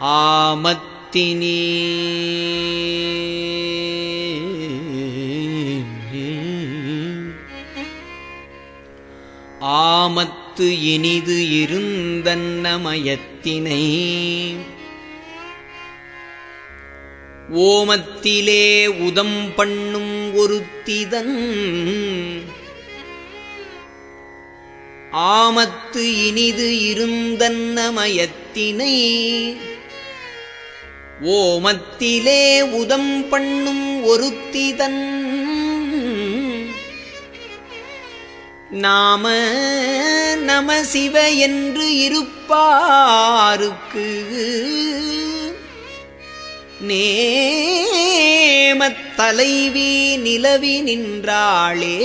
ஆமத்தினி. ஆமத்து இனிது இருந்தன்னமயத்தினை. ஓமத்திலே உதம் பண்ணும் ஒருத்திதன். ஆமத்து இனிது இருந்தன்னமயத்தினை. ஓமத்திலே உதம் பண்ணும் ஒருத்திதன் நாம நம சிவ என்று இருப்பாருக்கு நேமத் தலைவி நிலவி நின்றாளே.